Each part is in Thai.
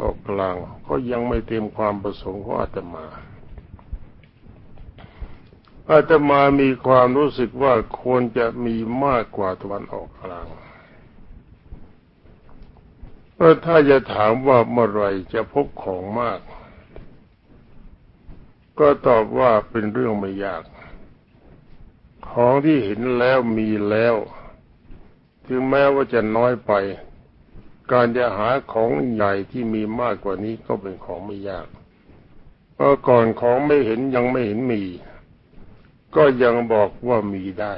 ออกกลางก็ยังไม่เต็มความประสงค์ของอาตมาอาตมามีความรู้สึกว่าควรจะมีมากกว่าตะวันออกกลางเพราะถ้าจะถามว่าเมื่อไรจะพบของมาก ก็ตอบว่าเป็นเรื่องไม่ยาก ของที่เห็นแล้วมีแล้ว ถึงแม้ว่าจะน้อยไป การจะหาของใหญ่ที่มีมากกว่านี้ก็เป็นของไม่ยากเพราะก่อนของไม่เห็นยังไม่เห็นมี ก็ยังบอกว่ามีได้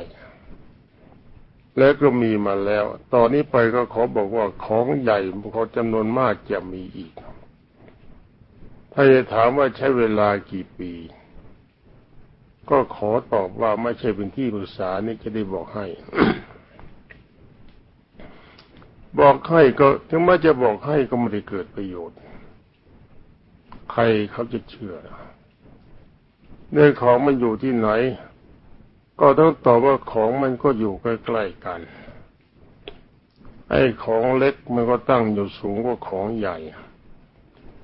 และก็มีมาแล้ว ตอนนี้ไปก็ขอบอกว่าของใหญ่ขอจำนวนมากจะมีอีก ถ้าจะถามว่าใช้เวลากี่ปี ก็ขอตอบว่าไม่ใช่เป็นที่ปรึกษานี่จะได้บอกให้ บอกให้ก็ถึงแม้จะบอกให้ก็ไม่ได้เกิดประโยชน์ ใครเขาจะเชื่อเรื่องของมันอยู่ที่ไหน ก็ต้องตอบว่าของมันก็อยู่ใกล้ๆกันไอ้ของเล็กมันก็ตั้งอยู่สูงกว่าของใหญ่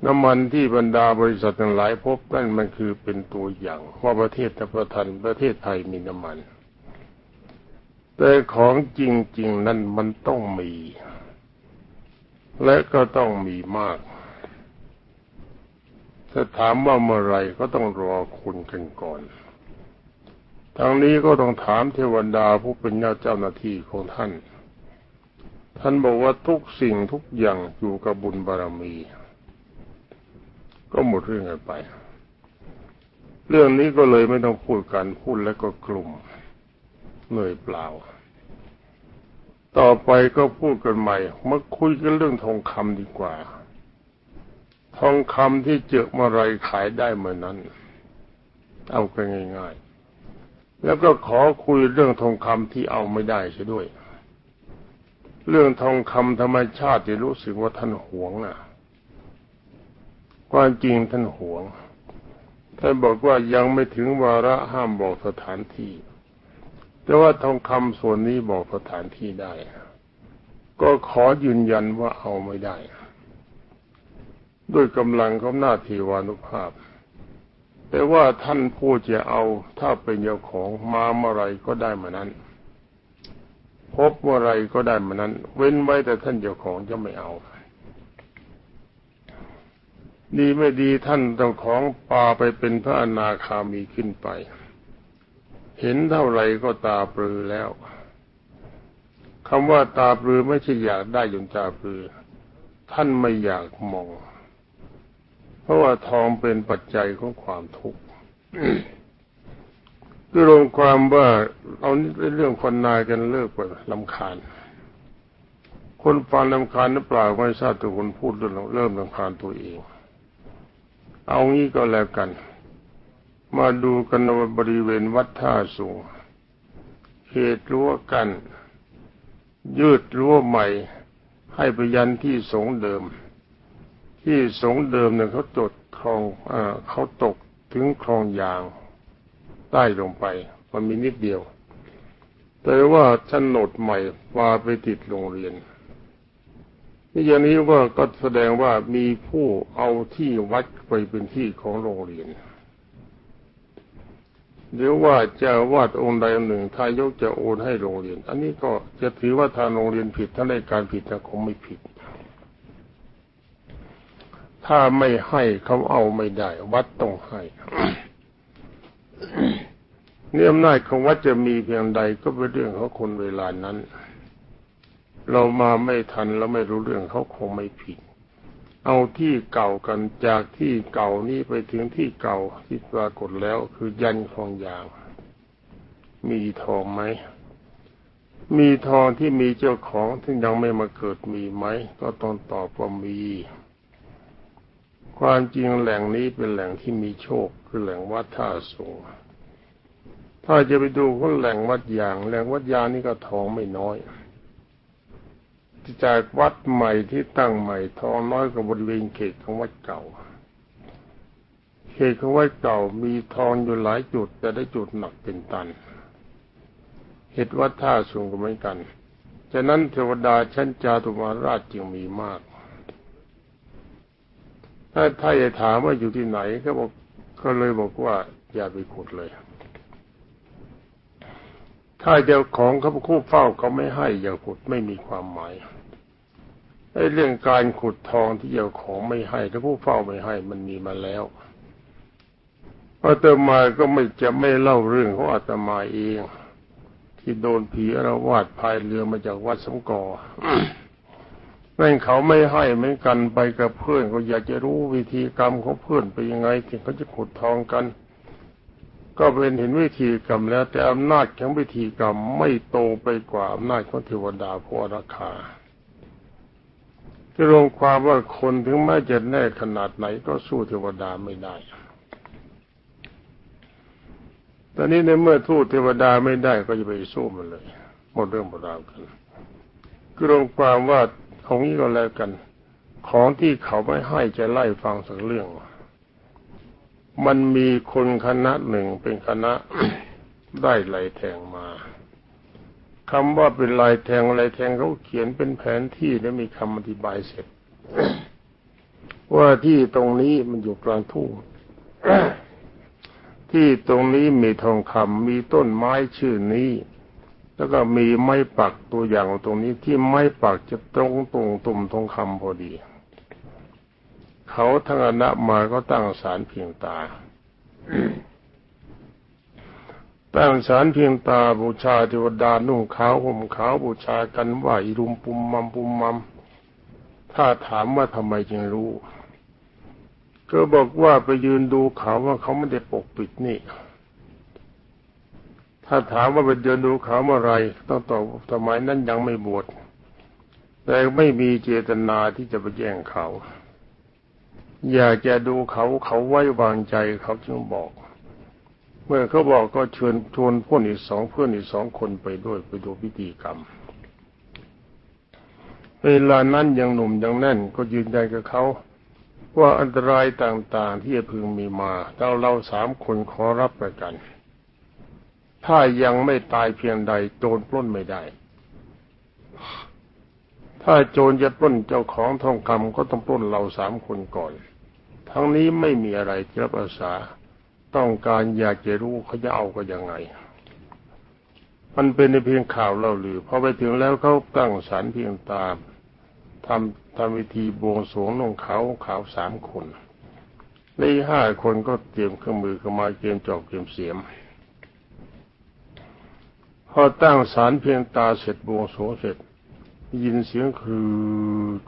น้ำมันที่บรรดาบริษัททั้งหลายพบนั่นมันคือเป็นตัวอย่างว่าประเทศตะประทันประเทศไทยมีน้ำมัน แต่ของจริง ๆ นั้นมันต้องมี และก็ต้องมีมาก ถ้าถามว่าเมื่อไรก็ต้องรอคุณกันก่อนทางนี้ก็ต้องถามเทวดาผู้เป็นเจ้าหน้าที่ของท่าน ท่านบอกว่าทุกสิ่งทุกอย่างอยู่กับบุญบารมี ก็หมดเรื่องกันไป เรื่องนี้ก็เลยไม่ต้องพูดกันพูดแล้วก็กลุ่ม เหนื่อยเปล่า ต่อไปก็พูดกันใหม่มาคุยกันเรื่องทองคำดีกว่า ทองคำที่เจอเมื่อไรขายได้เมื่อนั้น เอากันง่าย ๆ แล้วก็ขอคุยเรื่องทองคำที่เอาไม่ได้ใช่ด้วย เรื่องทองคำธรรมชาติที่รู้สึกว่าท่านหวงนะความจริงท่านหวงท่านบอกว่ายังไม่ถึงวาระห้ามบอกสถานที่ แต่ว่าทองคำส่วนนี้บอกสถานที่ได้ ก็ขอยืนยันว่าเอาไม่ได้ ด้วยกำลังของหน้าเทวานุภาพ แต่ว่าท่านผู้จะเอาถ้าเป็นเจ้าของมาเมื่อไรก็ได้มานั้น พบเมื่อไรก็ได้มานั้น เว้นไว้แต่ท่านเจ้าของจะไม่เอาดีไม่ดีท่านเจ้าของปาไปเป็นพระอนาคามีขึ้นไป เห็นเท่าไรก็ตาปลือแล้วคำว่าตาปลือไม่ใช่อยากได้จนตาปลือ ท่านไม่อยากมอง เพราะว่าทองเป็นปัจจัยของความทุกข์คือรวมความว่าเอาเรื่องคนนายกันเลิกไปลำคาญ คนฟังลำคาญนั้นเปล่าไม่ทราบตัวคนพูดเริ่มเริ่มลำคาญตัวเอง เอางี้ก็แล้วกัน มาดูกันในบริเวณวัดท่าสูงเขตรั้วกัน ยืดรั้วใหม่ ให้ไปยันที่สงเดิม ที่สงเดิมเนี่ยเขาจดคลองอเขาตกถึงคลองยาง ใต้ลงไปมันมีนิดเดียว แต่ว่าชั้นโนดใหม่วาไปติดโรงเรียนนี่อย่างนี้ว่าก็แสดงว่ามีผู้เอาที่วัดไปเป็นที่ของโรงเรียน หรือว่าจะวาดองค์ใดองค์หนึ่งทายกจะโอนให้โรงเรียน อันนี้ก็จะถือว่าทางโรงเรียนผิดถ้าในการผิดแต่คงไม่ผิด ถ้าไม่ให้เขาเอาไม่ได้ วัดต้องให้เนี่ยอำนาจของวัดจะมีเพียงใดก็เป็นเรื่องของคนเวลานั้น เรามาไม่ทันเราไม่รู้เรื่องเขาคงไม่ผิด เอาที่เก่ากันจากที่เก่านี้ไปถึงที่เก่าที่ปรากฏแล้วคือยันคลองยาง มีทองไหม มีทองที่มีเจ้าของที่ยังไม่มาเกิดมีไหม ก็ต้องตอบว่ามี ความจริงแหล่งนี้เป็นแหล่งที่มีโชคคือแหล่งวัดท่าสูงถ้าจะไปดูคนแหล่งวัดยาง แหล่งวัดยางนี่ก็ทองไม่น้อย จากวัดใหม่ที่ตั้งใหม่ทองน้อยกว่าบริเวณเขตของวัดเก่า เขตของวัดเก่ามีทองอยู่หลายจุด แต่ได้จุดหนักเป็นตันเหตุวัดท่าสูงก็เหมือนกัน ฉะนั้นเทวดาชั้นจาตุมาราชจึงมีมาก ถ้าถ้าจะถามว่าอยู่ที่ไหนก็บอกก็เลยบอกว่าอย่าไปขุดเลย ถ้าเจ้าของเขาคู่เฝ้าเขาไม่ให้อย่าขุดไม่มีความหมายไอ้เรื่องการขุดทองที่เจ้าของไม่ให้ถ้าผู้เฝ้าไม่ให้มันมีมาแล้วอาตมาก็ไม่จะไม่เล่าเรื่องของอาตมาเอง ที่โดนผีอารวาสพายเรือมาจากวัดสมกอนั่นเขาไม่ให้เหมือนกันไปกับเพื่อนก็อยากจะรู้วิธีกรรมของเพื่อนไปยังไงถึงเขาจะขุดทองกัน ก็เป็นเห็นวิธีกรรมแล้ว แต่อำนาจของวิธีกรรมไม่โตไปกว่าอำนาจของเทวดาผู้ราคาที่รวมความว่าคนถึงแม้จะแน่ขนาดไหนก็สู้เทวดาไม่ได้ ตอนนี้ในเมื่อทูตเทวดาไม่ได้ก็จะไปสู้มันเลยหมดเรื่องหมดราวกันก็รวมความว่าของนี้ก็แล้วกัน ของที่เขาไม่ให้จะไล่ฟังสักเรื่อง มันมีคนคณะหนึ่งเป็นคณะได้ไหลแทงมาคำว่าเป็นลายแทงลายแทงเขาเขียนเป็นแผนที่แล้วมีคำอธิบายเสร็จ ว่าที่ตรงนี้มันอยู่กลางทุ่งที่ตรงนี้มีทองคำมีต้นไม้ชื่อนี้ แล้วก็มีไม้ปักตัวอย่างตรงนี้ที่ไม้ปักจะตรงตรงตุ่มทองคำพอดี เขาทั้งอนะมาก็ตั้งสารเพียงตา ตั้งสารเพียงตาบูชาเทวดานุ่งขาวห่มขาวบูชากันว่าอิรุมปุมมัมปุมมัม ถ้าถามว่าทำไมจึงรู้ ก็บอกว่าไปยืนดูเขาว่าเขาไม่ได้ปกปิดนี่ ถ้าถามว่าไปเดินดูเขาเมื่อไรต้องตอบสมัยนั้นยังไม่บวชแต่ไม่มีเจตนาที่จะไปแย่งเขา อยากจะดูเขาเขาไว้วางใจเขาจึงบอก เมื่อเขาบอกก็เชิญชวนเพื่อนอีกสองเพื่อนอีกสองคนไปด้วยไปดูพิธีกรรม เวลานั้นยังหนุ่มยังแน่นก็ยืนยันกับเขาว่าอันตรายต่างๆที่จะพึงมีมาเราเราสามคนขอรับประกัน ถ้ายังไม่ตายเพียงใดโจรปล้นไม่ได้ ถ้าโจรจะปล้นเจ้าของทองคำก็ต้องปล้นเราสามคนก่อน ทั้งนี้ไม่มีอะไรจะรับอาสาต้องการอยากจะรู้เขาจะเอาก็ยังไง มันเป็นในเพียงข่าวเล่าลือพอไปถึงแล้วเขาตั้งสารเพียงตาทำทำวิธีบวงสรวงน้องเขาขาวสามคนในห้าคนก็เตรียมเครื่องมือเข้ามาเกมจอกเกมเสียม พอตั้งสารเพียงตาเสร็จบวงสรวงเสร็จ ยินเสียงคือ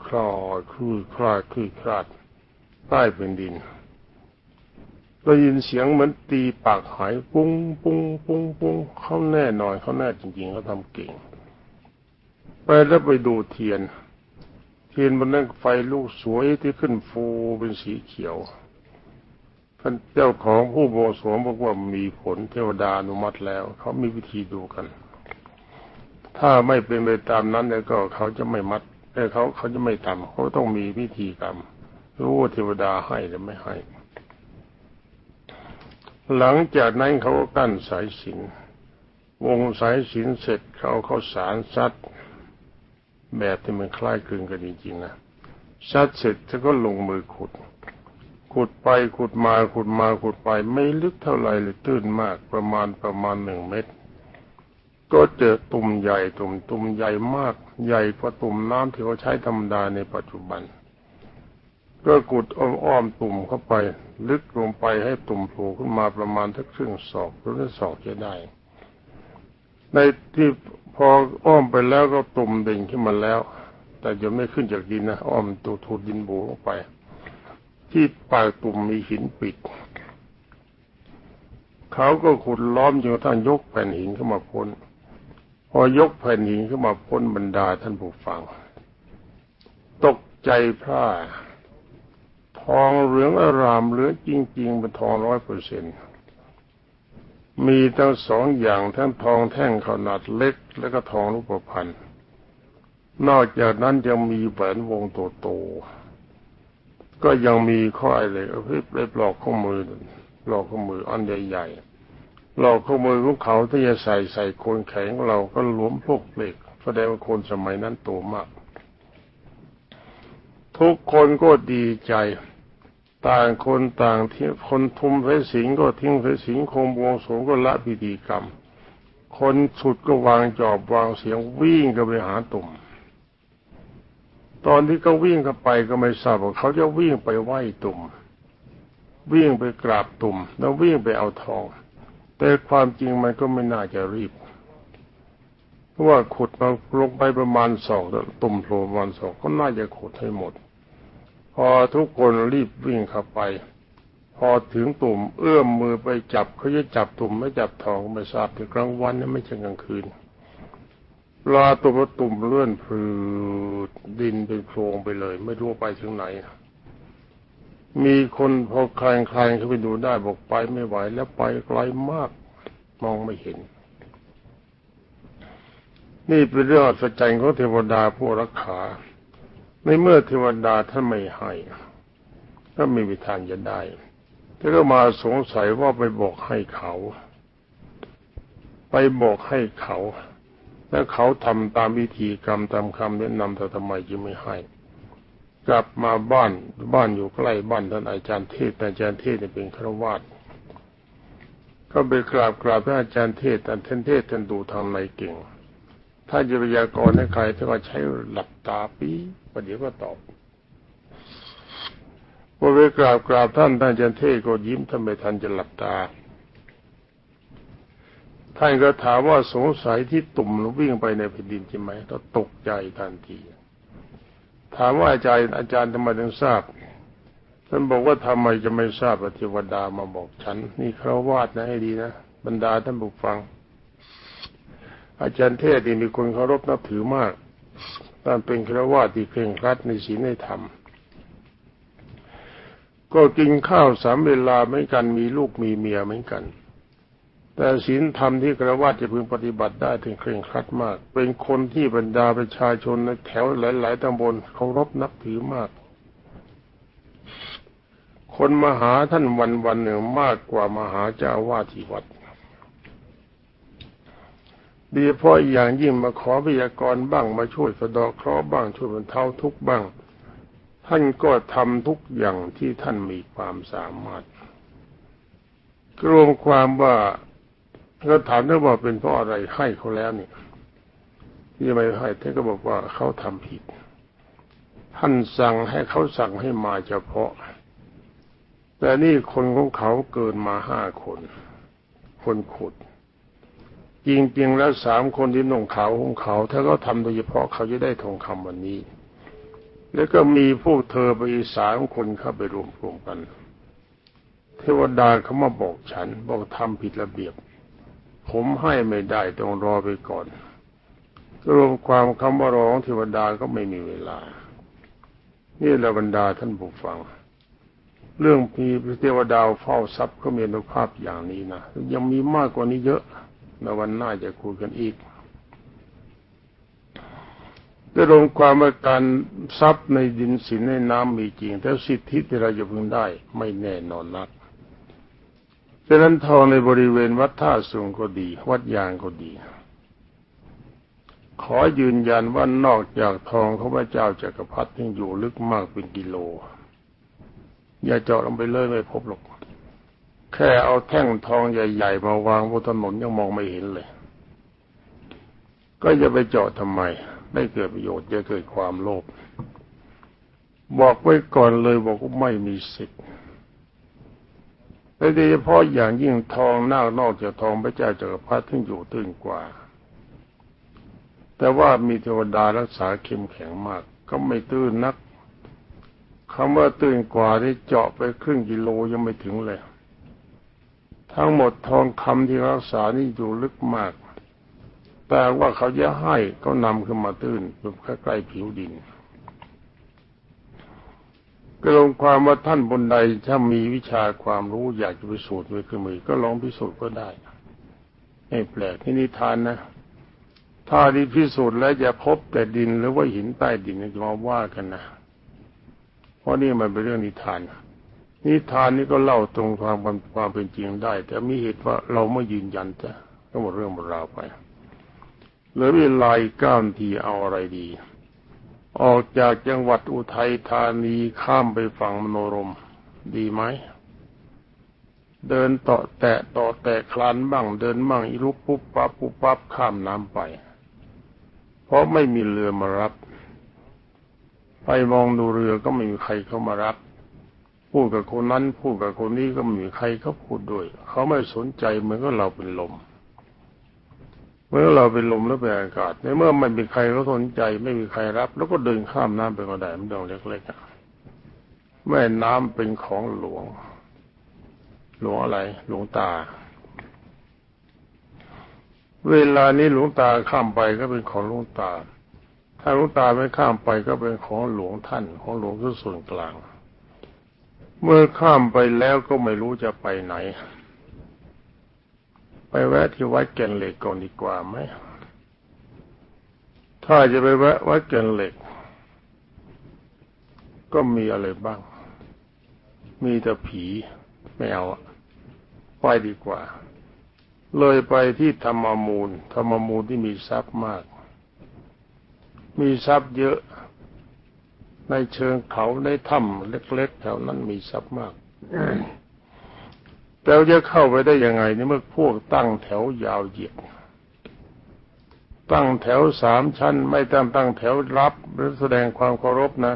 คลอคือคลาคือคลาดใต้เป็นดินได้ยินเสียงเหมือนตีปากหายปุ้งปุ้งปุ้งปุ้งเขาแน่นอนเขาแน่จริงๆเขาทำเก่ง ไปแล้วไปดูเทียน เทียนบนนั้นไฟลูกสวยที่ขึ้นฟูเป็นสีเขียวท่านเจ้าของผู้โบสวงบอกว่ามีผลเทวดาอนุมัติแล้ว เขามีวิธีดูกัน ถ้าไม่เป็นไปตามนั้นแล้วก็เขาจะไม่มัดแต่เขาเขาจะไม่ทำเขาต้องมีวิธีกรรม รู้ว่าเทวดาให้หรือไม่ให้ หลังจากนั้นเขาก็กั้นสายสินวงสายสินเสร็จเขาเขาสารซัดแบบที่มันคล้ายคลึงกันจริงๆนะซัดเสร็จเขาก็ลงมือขุด ขุดไปขุดมาขุดมาขุดไป ไม่ลึกเท่าไหร่เลยตื้นมากประมาณประมาณหนึ่งเมตร ก็เจอตุ่มใหญ่ตุ่มตุ่มใหญ่มากใหญ่กว่าตุ่มน้ำที่เขาใช้ธรรมดาในปัจจุบัน ก็กุดอ้อมๆตุ่มเข้าไป ลึกลงไปให้ตุ่มโผล่ขึ้นมาประมาณทักครึ่งศอกหรือศอกจะได้ ในที่พออ้อมไปแล้วก็ตุ่มเด่งขึ้นมาแล้ว แต่จะไม่ขึ้นจากดินนะอ้อมตัวถูดินโบลงไป ที่ปลายตุ่มมีหินปิดเขาก็ขุดล้อมจนกระทั่งยกแผ่นหินขึ้นมาพ้น พอยกแผ่นหินขึ้นมาพ้นบรรดาท่านผู้ฟัง ตกใจพร่าทองเหลืองอารามเหลือจริง ๆ เป็นทองร้อยเปอร์เซ็นต์มีทั้งสองอย่างทั้งทองแท่งขนาดเล็ก และก็ทองรูปพรรณนอกจากนั้นยังมีแหวนวงโตๆก็ยังมีข้ออะไรเพื่อไปปลอกข้อมือปลอกข้อมืออันใหญ่ๆ ปลอกข้อมือของเขาที่จะใส่ใส่โคนแข็งเราก็หลวมพวกเหล็กแสดงว่าคนสมัยนั้นโตมาก ทุกคนก็ดีใจ ต่างคนต่างที่คนทุ่มสายสิงก็ทิ้งสายสิงคงบวงสงก็ละพิธีกรรม คนสุดก็วางจอบวางเสียงวิ่งก็ไปหาตุ่ม ตอนที่เขาวิ่งเข้าไปก็ไม่ทราบว่าเขาจะวิ่งไปไหว้ตุ่ม วิ่งไปกราบตุ่มแล้ววิ่งไปเอาทอง แต่ความจริงมันก็ไม่น่าจะรีบ เพราะว่าขุดมาลงไปประมาณสองตุ่มโผล่ประมาณสองก็น่าจะขุดให้หมด พอทุกคนรีบวิ่งเข้าไป พอถึงตุ่มเอื้อมมือไปจับเขาจะจับตุ่มไม่จับทองไม่ทราบแต่กลางวันนี่ไม่ใช่กลางคืนลาตุ่มตุ่มเลื่อนพืดดินเป็นโพรงไปเลย ไม่รู้ไปถึงไหน มีคนพอคลายคลายเขาไปดูได้บอกไปไม่ไหว แล้วไปไกลมากมองไม่เห็น นี่เป็นเรื่องอัศจรรย์ของเทวดาผู้รักษาในเมื่อเทวดาท่านไม่ให้ก็มีวิธีจะได้แต่ก็มาสงสัยว่าไปบอกให้เขา ไปบอกให้เขา แล้วเขาทำตามวิธีกรรมตามคำแนะนำแต่ทำไมจึงไม่ให้ กลับมาบ้านบ้านอยู่ใกล้บ้านท่านอาจารย์เทศอาจารย์เทศเป็นฆราวาสก็ไปกราบกราบท่านอาจารย์เทศแต่ท่านเทศท่านดูทางในเก่ง ถ้าจะพยากรณ์ให้ใครท่านก็ใช้หลับตาปีประเดี๋ยวก็ตอบพอไปกราบกราบท่านท่านอาจันเทศก็ยิ้มทำไมท่านจะหลับตาท่านก็ถามว่าสงสัยที่ตุ่มวิ่งไปในแผ่นดินใช่ไหมก็ตกใจทันที ถามว่าอาจารย์อาจารย์ทำไมถึงทราบท่านบอกว่าทำไมจะไม่ทราบเทวดามาบอกฉัน นี่คราวาสนะให้ดีนะบรรดาท่านบุกฟัง อาจารย์เทศนี่มีคนเคารพนับถือมากท่านเป็นคราวาที่เคร่งครัดในศีลในธรรม ก็กินข้าวสามเวลาเหมือนกันมีลูกมีเมียเหมือนกัน แต่ศีลธรรมที่คระวาจะพึงปฏิบัติได้ถึงเคร่งครัดมาก เป็นคนที่บรรดาประชาชนในแถวหลาย ๆตำบลเคารพนับถือมาก คนมาหาท่านวันวันหนึ่งมากกว่ามาหาเจ้าวาดที่วัดดีเพราะอย่างยิ่งมาขอพยากรณ์บ้างมาช่วยสะดอกเคราะห์บ้างช่วยบรรเทาทุกข์บ้าง ท่านก็ทำทุกอย่างที่ท่านมีความสามารถรวมความว่า ก็ถามได้ว่าเป็นเพราะอะไรให้เขาแล้วเนี่ยที่ไม่ให้ท่านก็บอกว่าเขาทำผิด ท่านสั่งให้เขาสั่งให้มาเฉพาะ แต่นี่คนของเขาเกินมาห้าคน คนขุดจริงๆแล้วสามคนที่นุ่งขาวห่มขา ถ้าเขาทำโดยเฉพาะเขาจะได้ทองคำวันนี้ แล้วก็มีพวกเธอไปสามคนเข้าไปรวมกลุ่มกัน เทวดาเขามาบอกฉันบอกทำผิดระเบียบ ผมให้ไม่ได้ต้องรอไปก่อนรวมความคำว่าร้องเทวดาก็ไม่มีเวลา นี่แหละบรรดาท่านผู้ฟัง เรื่องมีเทวดาเฝ้าทรัพย์ก็มีอนุภาพอย่างนี้นะยังมีมากกว่านี้เยอะในวันหน้าจะคุยกันอีกได้ลงความว่าการทรัพย์ในดินสินในน้ำมีจริงแต่สิทธิที่เราจะพึงได้ไม่แน่นอนนัก ดังนั้นทองในบริเวณวัดท่าสูงก็ดี วัดยางก็ดี ขอยืนยันว่านอกจากทองของพระเจ้าจักรพรรดิยังอยู่ลึกมากเป็นกิโล อย่าเจาะลงไปเลยไม่พบหรอก แค่เอาแท่งทองใหญ่ๆ มาวางบนถนนยังมองไม่เห็นเลย ก็จะไปเจาะทำไม ไม่เกิดประโยชน์จะเกิดความโลภบอกไว้ก่อนเลยบอกว่าไม่มีสิทธิ์ โดยเฉพาะอย่างยิ่งทองหน้านอกจากทองพระเจ้าจักรพรรดิที่อยู่ตื้นกว่า แต่ว่ามีเทวดารักษาเข้มแข็งมาก ก็ไม่ตื้นนักคำว่าตื้นกว่าที่เจาะไปครึ่งกิโลยังไม่ถึงเลย ทั้งหมดทองคำที่รักษานี่อยู่ลึกมาก แต่ว่าเขาจะให้ก็นำขึ้นมาตื้นอยู่ใกล้ๆผิวดิน ก็ลงความว่าท่านบนใดถ้ามีวิชาความรู้อยากจะพิสูจน์ด้วยเครื่องมือก็ลองพิสูจน์ก็ได้ไม่แปลกที่นิทานนะ ถ้าที่พิสูจน์แล้วจะพบแต่ดินหรือว่าหินใต้ดินจะมาว่ากันนะเพราะนี่มันเป็นเรื่องนิทาน นิทานนี้ก็เล่าตรงความความเป็นจริงได้ แต่มีเหตุว่าเราไม่ยืนยันจะก็หมดเรื่องหมดราวไปเหลือเวลาอีกเก้านาทีเอาอะไรดี ออกจากจังหวัดอุทัยธานีข้ามไปฝั่งมโนรม ดีไหม เดินต่อแตะต่อแตะคลานบ้าง เดินบ้างอีลุกปุ๊บปั๊บปุ๊บปั๊บข้ามน้ำไป เพราะไม่มีเรือมารับ ไปมองดูเรือก็ไม่มีใครเข้ามารับ พูดกับคนนั้น พูดกับคนนี้ก็ไม่มีใครเขาพูดด้วย เขาไม่สนใจเหมือนกับเราเป็นลม เมื่อเราเป็นลมแล้วเป็นอากาศในเมื่อไม่มีใครเขาสนใจ ไม่มีใครรับ แล้วก็เดินข้ามน้ำไปก็ได้มันเรื่องเล็กๆแม่น้ำเป็นของหลวง หลวงอะไร หลวงตา เวลานี้หลวงตาข้ามไปก็เป็นของหลวงตา ถ้าหลวงตาไม่ข้ามไปก็เป็นของหลวงท่าน ของหลวงที่ส่วนกลาง เมื่อข้ามไปแล้วก็ไม่รู้จะไปไหน ไปแวะที่วัดแก่นเหล็กก่อนดีกว่าไหมถ้าจะไปแวะวัดแก่นเหล็ก ก็มีอะไรบ้าง มีแต่ผีไม่เอาไปดีกว่า เลยไปที่ธรรมมูลธรรมมูลที่มีทรัพย์มาก มีทรัพย์เยอะ ในเชิงเขาในถ้ำเล็ก ๆ แถวนั้นมีทรัพย์มาก แล้วจะเข้าไปได้ยังไงนี่เมื่อพวกตั้งแถวยาวเหยียดตั้งแถวสามชั้น ไม่ตั้งตั้งแถวรับหรือแสดงความเคารพนะ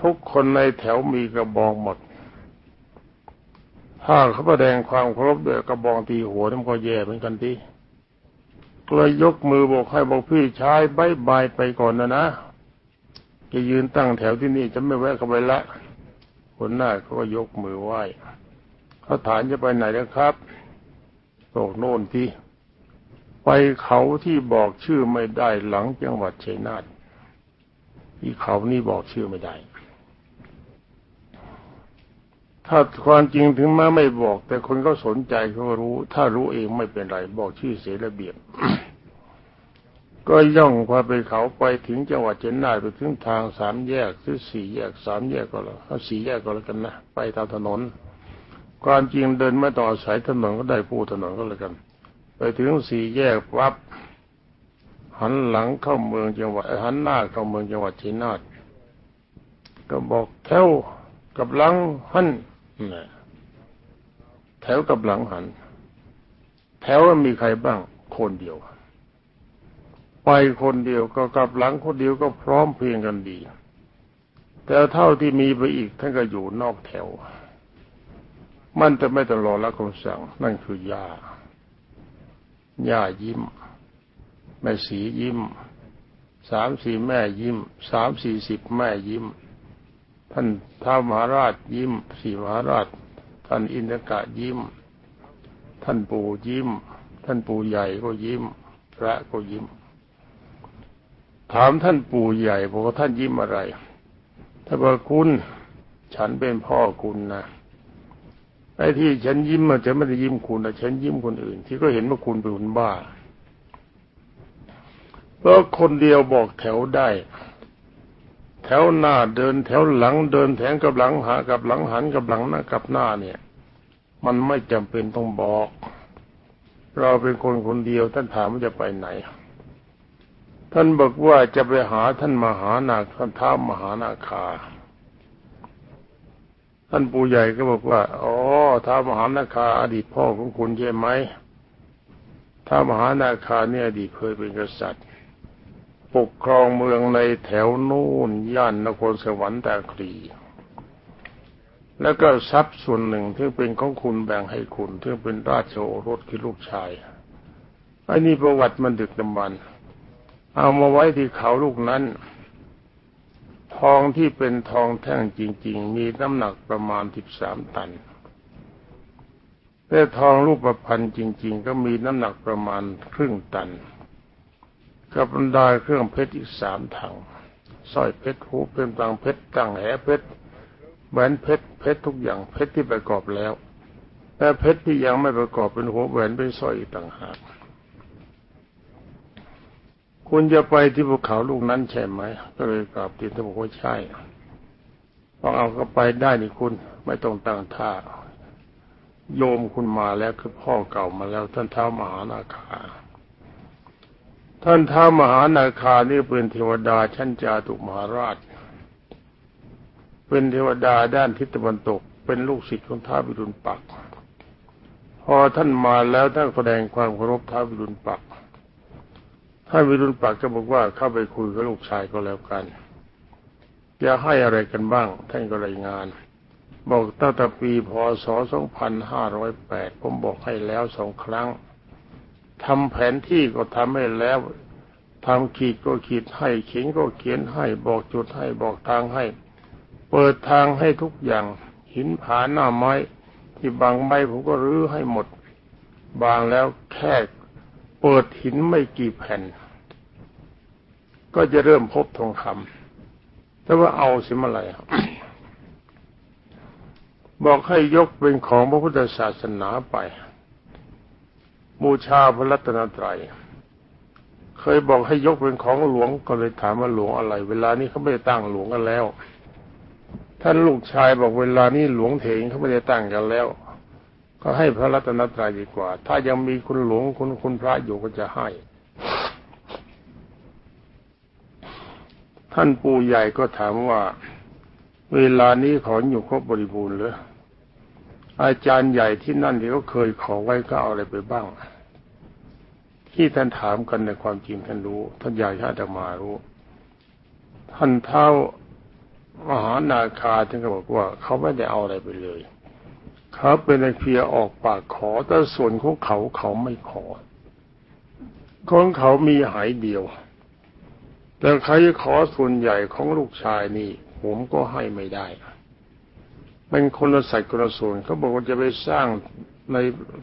ทุกคนในแถวมีกระบองหมด ถ้าเขาแสดงความเคารพด้วยกระบองตีหัวมันก็แย่เหมือนกันทีเลยยกมือบอกให้บอกพี่ชายบายบายไปก่อนนะนะจะยืนตั้งแถวที่นี่จะไม่แวะเข้าไปละคนหน้าเขาก็ยกมือไหว้ เขาถามจะไปไหนนะครับบอกโน่นที่ไปเขาที่บอกชื่อไม่ได้หลังจังหวัดชัยนาทที่เขานี่บอกชื่อไม่ได้ ถ้าความจริงถึงแม้ไม่บอก แต่คนก็สนใจเขารู้ ถ้ารู้เองไม่เป็นไร บอกชื่อเสียระเบียบ ก็ย่องพาไปเขาไปถึงจังหวัดชียงรายไปถึงทางสามแยกหรือสี่แยกสามแยกก็แล้วเอาสี่แยกก็แล้วกันนะไปตามถนน ความจริงเดินไม่ต่อสายถนนก็ได้ผู้ถนนก็แล้วกัน ไปถึงสี่แยกวับหันหลังเข้าเมืองจังหวัดหันหน้าเข้าเมืองจังหวัดชัยนาทก็บอกแถวกับหลังหันแถวกับหลังหัน แถวมีใครบ้าง คนเดียว ไปคนเดียวก็กับหลังคนเดียวก็พร้อมเพียงกันดี แต่เท่าที่มีไปอีกท่านก็อยู่นอกแถว มันจะไม่ตลอดละคำสั่ง นั่นคือย่าย่ายิ้ม แม่สียิ้มสามสี่แม่ยิ้มสามสี่สิบแม่ยิ้ม ท่านท้ามหาราชยิ้มสี่มหาราช ท่านอินทกะยิ้ม ท่านปู่ยิ้ม ท่านปู่ใหญ่ก็ยิ้ม พระก็ยิ้ม ถามท่านปู่ใหญ่บอกว่าท่านยิ้มอะไรถ้าบอกคุณ ฉันเป็นพ่อคุณนะ ไอ้ที่ฉันยิ้มมันจะไม่ได้ยิ้มคุณแต่ฉันยิ้มคนอื่น ที่ก็เห็นว่าคุณเป็นคนบ้าเพราะคนเดียวบอกแถวได้ แถวหน้าเดินแถวหลังเดินแถงกับหลังหากับหลังหันกับหลังหน้ากับหน้าเนี่ย มันไม่จำเป็นต้องบอก เราเป็นคนคนเดียวท่านถามว่าจะไปไหน ท่านบอกว่าจะไปหาท่านมหานาคท่านท้ามหานาคา ท่านปู่ใหญ่ก็บอกว่า อ๋อท้าวมหานาคาอดีตพ่อของคุณใช่ไหมท้าวมหานาคาเนี่ยอดีตเคยเป็นกษัตริย์ ปกครองเมืองในแถวนู่นย่านนครสวรรค์ต่ครีแล้วก็ทรัพย์ส่วนหนึ่งที่เป็นของคุณแบ่งให้คุณที่เป็นราชโอรสคือลูกชายอันนี้ประวัติมันดึกดำบรรพ์เอามาไว้ที่เขาลูกนั้น ทองที่เป็นทองแท่งจริง ๆ มีน้ำหนักประมาณสิบามตันแต่ทองรูปประพันจริง ๆ ก็มีน้ำหนักประมาณครึ่งตัน กับบรรดาเครื่องเพชรอีกสามถังสร้อยเพชรหูเป็นตังเพชรตังแหเพชรแหวนเพชรเพชรทุกอย่างเพชรที่ประกอบแล้ว แต่เพชรที่ยังไม่ประกอบเป็นหัวแหวนเป็นสร้อยอีกต่างหาก คุณจะไปที่ภูเขาลูกนั้นใช่ไหม ก็เลยกราบตีนท่านบอกว่าใช่พอเอาก็ไปได้นี่คุณ ไม่ต้องตั้งท่า โยมคุณมาแล้วคือพ่อเก่ามาแล้ว ท่านเท้ามหานาคา ท่านเท้ามหานาคานี่เป็นเทวดาชั้นจาตุมหาราช เป็นเทวดาด้านทิศตะวันตก เป็นลูกศิษย์ของท้าววิรุณปักษ์พอท่านมาแล้วท่านแสดงความเคารพท้าววิรุณปักษ์ ท่านวิรุณปักษ์ก็บอกว่าเข้าไปคุยกับลูกชายก็แล้วกันจะให้อะไรกันบ้าง ท่านก็รายงาน บอกตั้งแต่ปีพศ 2508 ผมบอกให้แล้วสองครั้งทำแผนที่ก็ทำให้แล้วทำขีดก็ขีดให้เขียนก็เขียนให้บอกจุดให้บอกทางให้ เปิดทางให้ทุกอย่าง หินผาหน้าไม้ ที่บางใบผมก็รื้อให้หมด บางแล้วแค่เปิดหินไม่กี่แผ่น ก็จะเริ่มพบทองคำแต่ว่าเอาสิมาอะไรบอกให้ยกเป็นของพระพุทธศาสนาไป บูชาพระรัตนตรัย เคยบอกให้ยกเป็นของหลวงก็เลยถามว่าหลวงอะไร เวลานี้เขาไม่ได้ตั้งหลวงกันแล้ว ท่านลูกชายบอกเวลานี้หลวงเถงเขาไม่ได้ตั้งกันแล้ว ก็ให้พระรัตนตรัยดีกว่า ถ้ายังมีคุณหลวงคุณคุณพระอยู่ก็จะให้ ท่านปู่ใหญ่ก็ถามว่า เวลานี้ขออยู่ครบบริบูรณ์หรืออาจารย์ใหญ่ที่นั่นที่เขาเคยขอไว้ก็เอาอะไรไปบ้าง ที่ท่านถามกันในความจริงท่านรู้ ท่านใหญ่ท่านจะมารู้ ท่านเท่ามหานาคาท่านก็บอกว่า เขาไม่ได้เอาอะไรไปเลยเขาเป็นเพียออกปากขอแต่ส่วนของเขาเขาไม่ขอของเขามีหายเดียว แต่ใครขอส่วนใหญ่ของลูกชายนี่ผมก็ให้ไม่ได้เป็นคนละสัตว์คนละส่วนเขาบอกว่าจะไปสร้างใน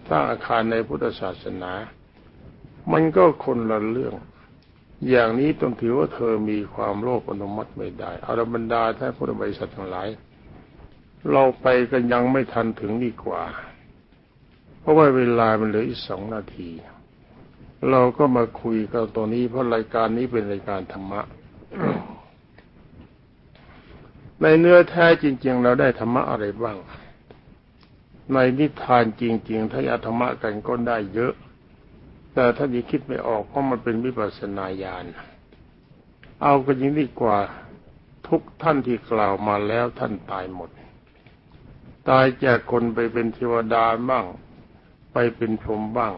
สร้างอาคารในพุทธศาสนา มันก็คนละเรื่อง อย่างนี้ต้องถือว่าเธอมีความโลภอนุมัติไม่ได้อารบรรดาท่านพุทธบริษัททั้งหลาย เราไปกันยังไม่ทันถึงดีกว่า เพราะว่าเวลามันเหลืออีกสองนาที เราก็มาคุยกันตัวนี้เพราะรายการนี้เป็นรายการธรรมะ ในเนื้อแท้จริง ๆ เราได้ธรรมะอะไรบ้าง ในนิทานจริง ๆ ถ้าอยากธรรมะกันก็ได้เยอะ แต่ถ้ายังคิดไม่ออกเพราะมันเป็นวิปัสสนาญาณเอากันยิ่งดีกว่าทุกท่านที่กล่าวมาแล้วท่านตายหมด ตายจากคนไปเป็นเทวดาบ้าง ไปเป็นพรหมบ้าง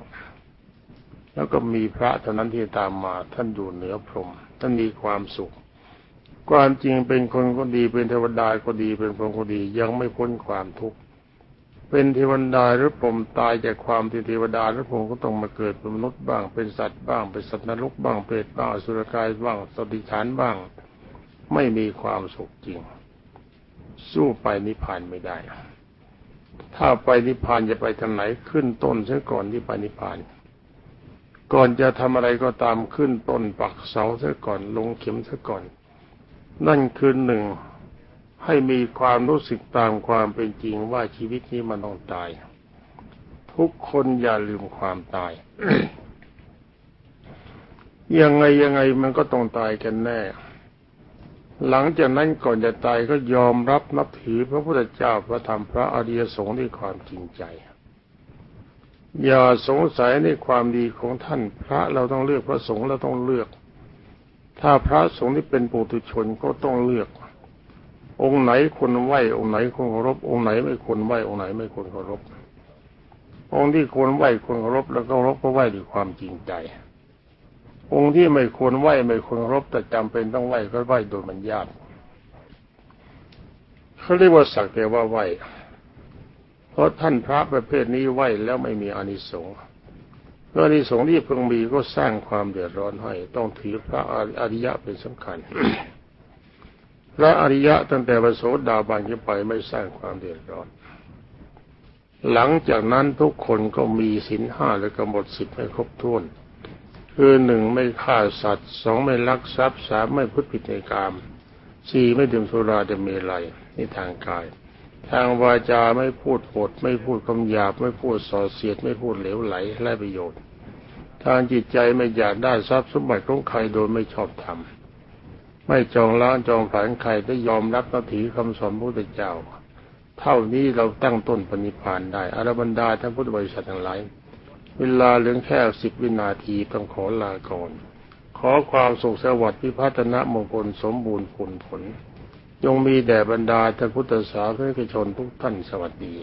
แล้วก็มีพระเท่านั้นที่ตามมา ท่านอยู่เหนือพรหมท่านมีความสุขความจริงเป็นคนก็ดีเป็นเทวดาก็ดีเป็นพรหมก็ดียังไม่พ้นความทุกข์เป็นเทวดาหรือพรหมตายจากความที่เทวดาหรือพรหมก็ต้องมาเกิดเป็นมนุษย์บ้าง เป็นสัตว์บ้าง เป็นสัตว์นรกบ้างเปรตบ้างสุรกายบ้างสติฐานบ้าง ไม่มีความสุขจริง สู้ไปนิพพานไม่ได้ ถ้าไปนิพพานจะไปทางไหนขึ้นต้นซะก่อนที่ไปนิพพาน ก่อนจะทำอะไรก็ตามขึ้นต้นปักเสาซะก่อนลงเข็มซะก่อน นั่นคือหนึ่งให้มีความรู้สึกตามความเป็นจริงว่าชีวิตนี้มันต้องตาย ทุกคนอย่าลืมความตาย ยังไงยังไงมันก็ต้องตายกันแน่ หลังจากนั้นก่อนจะตายก็ยอมรับนับถือพระพุทธเจ้าพระธรรมพระอริยสงฆ์ด้วยความจริงใจ อย่าสงสัยในความดีของท่าน พระเราต้องเลือกพระสงฆ์เราต้องเลือก ถ้าพระสงฆ์ที่เป็นปุถุชนก็ต้องเลือก องค์ไหนควรไหวองค์ไหนควรเคารพองค์ไหนไม่ควรไหวองค์ไหนไม่ควรเคารพองค์ที่ควรไหวควรเคารพแล้วก็เคารพก็ไหวด้วยความจริงใจ องค์ที่ไม่ควรไหวไม่ควรเคารพแต่จำเป็นต้องไหวก็ไหวโดยมันยากเขาเรียกว่าสักแต่ว่าไหว เพราะท่านพระประเภทนี้ไหวแล้วไม่มีอานิสงส์เรื่องที่สงที่เพิ่งมีก็สร้างความเดือดร้อนให้ ต้องถือพระอริยะเป็นสำคัญ พระอริยะตั้งแต่พระโสดาบันขึ้นไปไม่สร้างความเดือดร้อน หลังจากนั้นทุกคนก็มีศีลห้าและกำหนดสิบให้ครบถ้วน คือหนึ่งไม่ฆ่าสัตว์สองไม่ลักทรัพย์สามไม่พูดผิดในกามสี่ไม่ดื่มสุราจะมีอะไรนี่ทางกาย ทางวาจาไม่พูดปด ไม่พูดคำหยาบ ไม่พูดส่อเสียด ไม่พูดเหลวไหลไร้ประโยชน์ ทางจิตใจไม่อยากได้ทรัพย์สมบัติของใครโดยไม่ชอบธรรมไม่จองล้างจองผานใครได้ยอมรับนับถือคำสอนพระพุทธเจ้า เท่านี้เราตั้งต้นปณิพานได้อรบรรดาท่านพุทธบริษัททั้งหลาย เวลาเหลือแค่สิบวินาทีต้องขอลาก่อน ขอความสุขสวัสดิ์พิพัฒนมงคลสมบูรณ์ผลผล ยงมีแด่บรรดาท่านพุทธศาสนิกชนทุกท่านสวัสดี